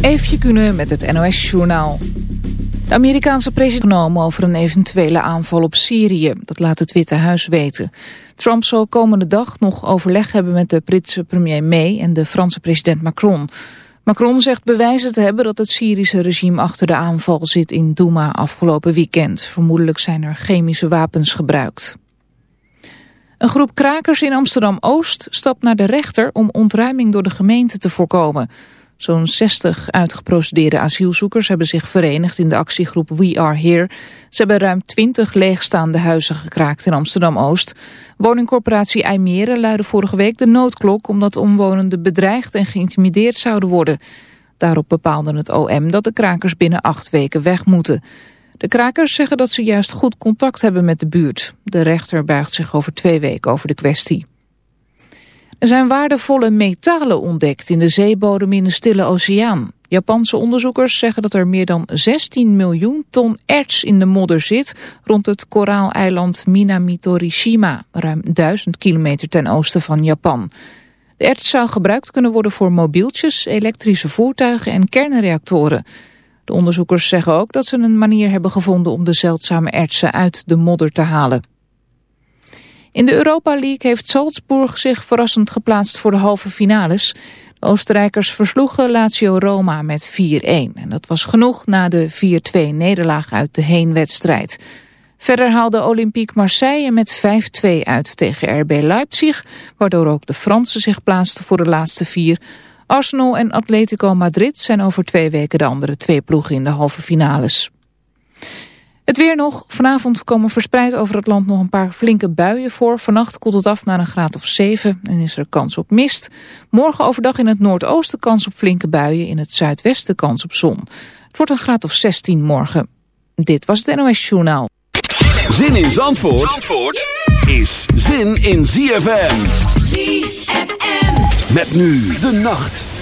Eefje Kunnen met het NOS-journaal. De Amerikaanse president genomen over een eventuele aanval op Syrië. Dat laat het Witte Huis weten. Trump zal komende dag nog overleg hebben met de Britse premier May en de Franse president Macron. Macron zegt bewijzen te hebben dat het Syrische regime achter de aanval zit in Douma afgelopen weekend. Vermoedelijk zijn er chemische wapens gebruikt. Een groep krakers in Amsterdam-Oost stapt naar de rechter om ontruiming door de gemeente te voorkomen. Zo'n 60 uitgeprocedeerde asielzoekers hebben zich verenigd in de actiegroep We Are Here. Ze hebben ruim 20 leegstaande huizen gekraakt in Amsterdam-Oost. Woningcorporatie IJmeren luidde vorige week de noodklok omdat omwonenden bedreigd en geïntimideerd zouden worden. Daarop bepaalde het OM dat de krakers binnen acht weken weg moeten. De krakers zeggen dat ze juist goed contact hebben met de buurt. De rechter buigt zich over twee weken over de kwestie. Er zijn waardevolle metalen ontdekt in de zeebodem in de Stille Oceaan. Japanse onderzoekers zeggen dat er meer dan 16 miljoen ton erts in de modder zit rond het koraaleiland Minamitorishima, ruim 1000 kilometer ten oosten van Japan. De erts zou gebruikt kunnen worden voor mobieltjes, elektrische voertuigen en kernreactoren. De onderzoekers zeggen ook dat ze een manier hebben gevonden om de zeldzame ertsen uit de modder te halen. In de Europa League heeft Salzburg zich verrassend geplaatst voor de halve finales. De Oostenrijkers versloegen Lazio Roma met 4-1. En dat was genoeg na de 4-2 nederlaag uit de heenwedstrijd. Verder haalde Olympique Marseille met 5-2 uit tegen RB Leipzig... waardoor ook de Fransen zich plaatsten voor de laatste vier. Arsenal en Atletico Madrid zijn over twee weken de andere twee ploegen in de halve finales. Het weer nog. Vanavond komen verspreid over het land nog een paar flinke buien voor. Vannacht koelt het af naar een graad of 7 en is er kans op mist. Morgen overdag in het noordoosten kans op flinke buien. In het zuidwesten kans op zon. Het wordt een graad of 16 morgen. Dit was het NOS Journaal. Zin in Zandvoort, Zandvoort is zin in ZFM. ZFM. Met nu de nacht.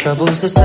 Troubles aside.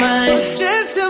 mine. It's just a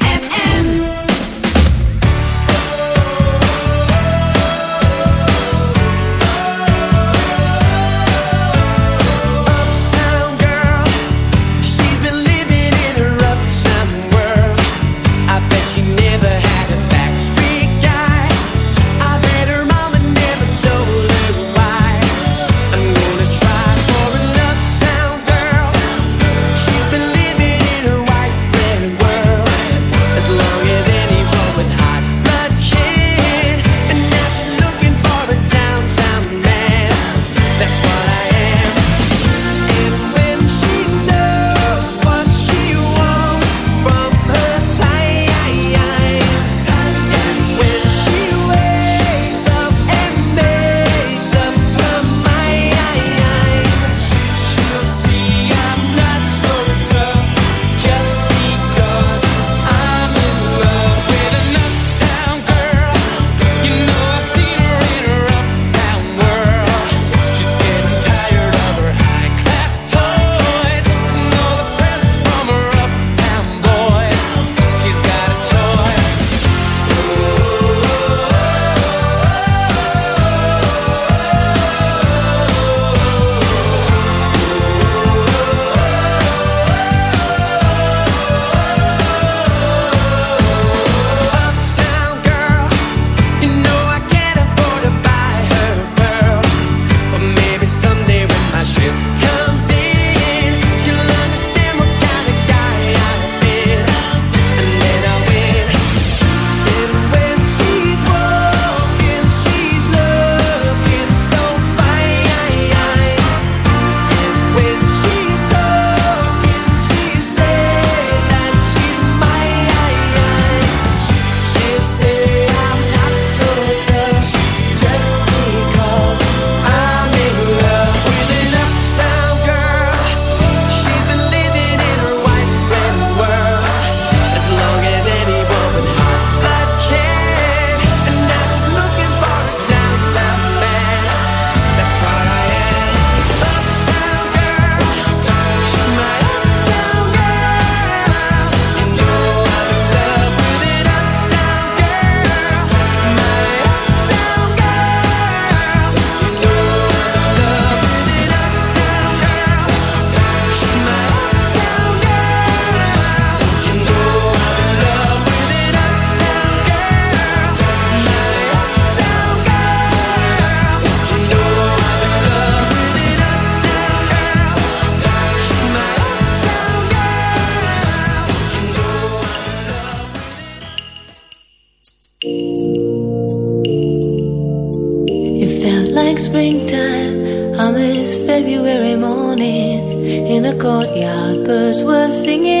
courtyard, birds were singing.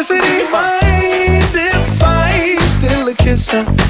electricity. Mind if I a kiss?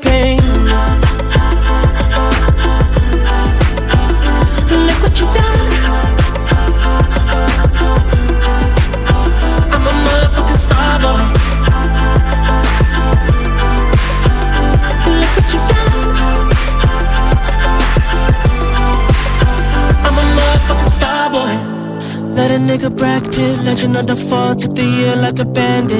pain. Look what you done. I'm a motherfucking star boy. Look what you done. I'm a motherfucking star boy. Let a nigga Brad Pitt, legend of the fall, took the year like a bandit.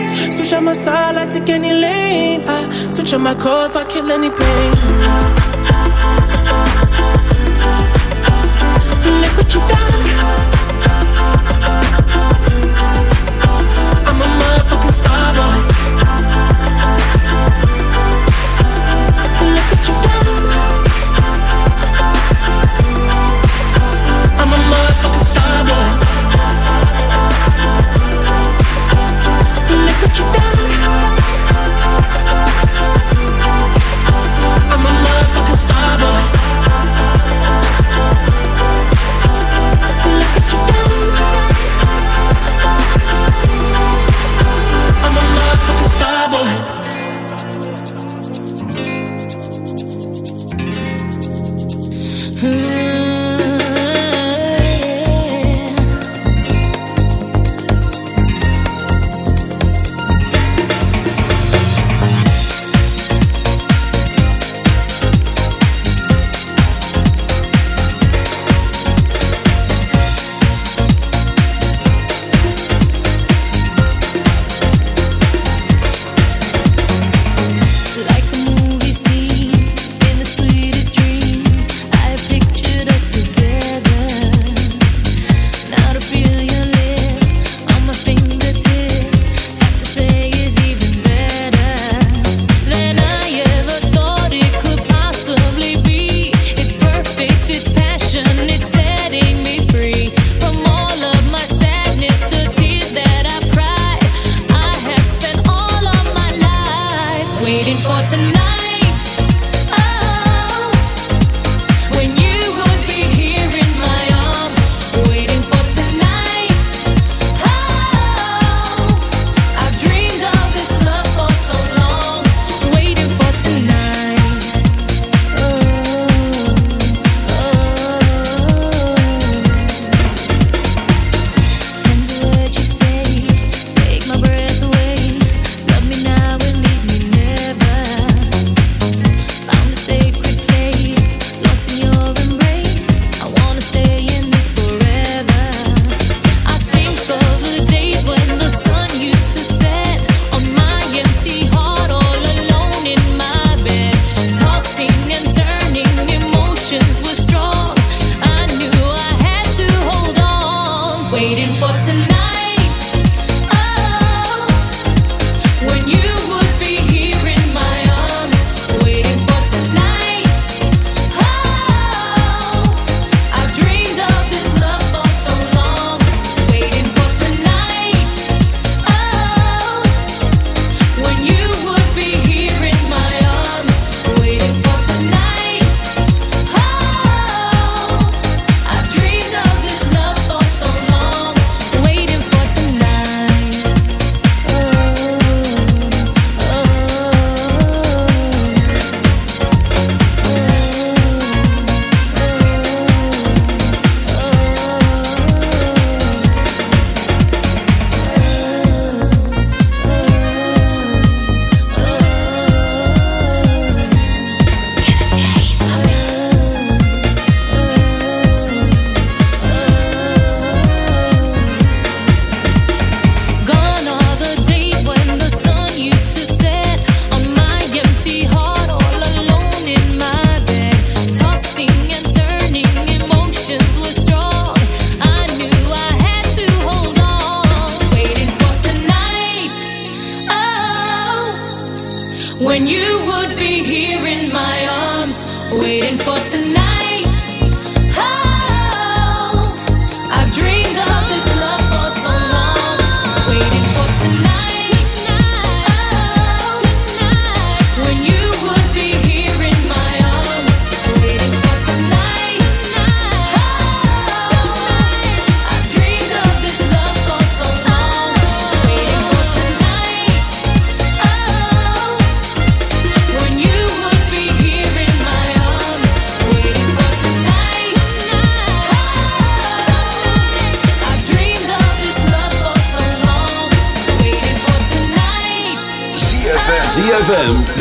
Switch out my side, I take any lane. I ah, switch out my code, if I kill any pain. I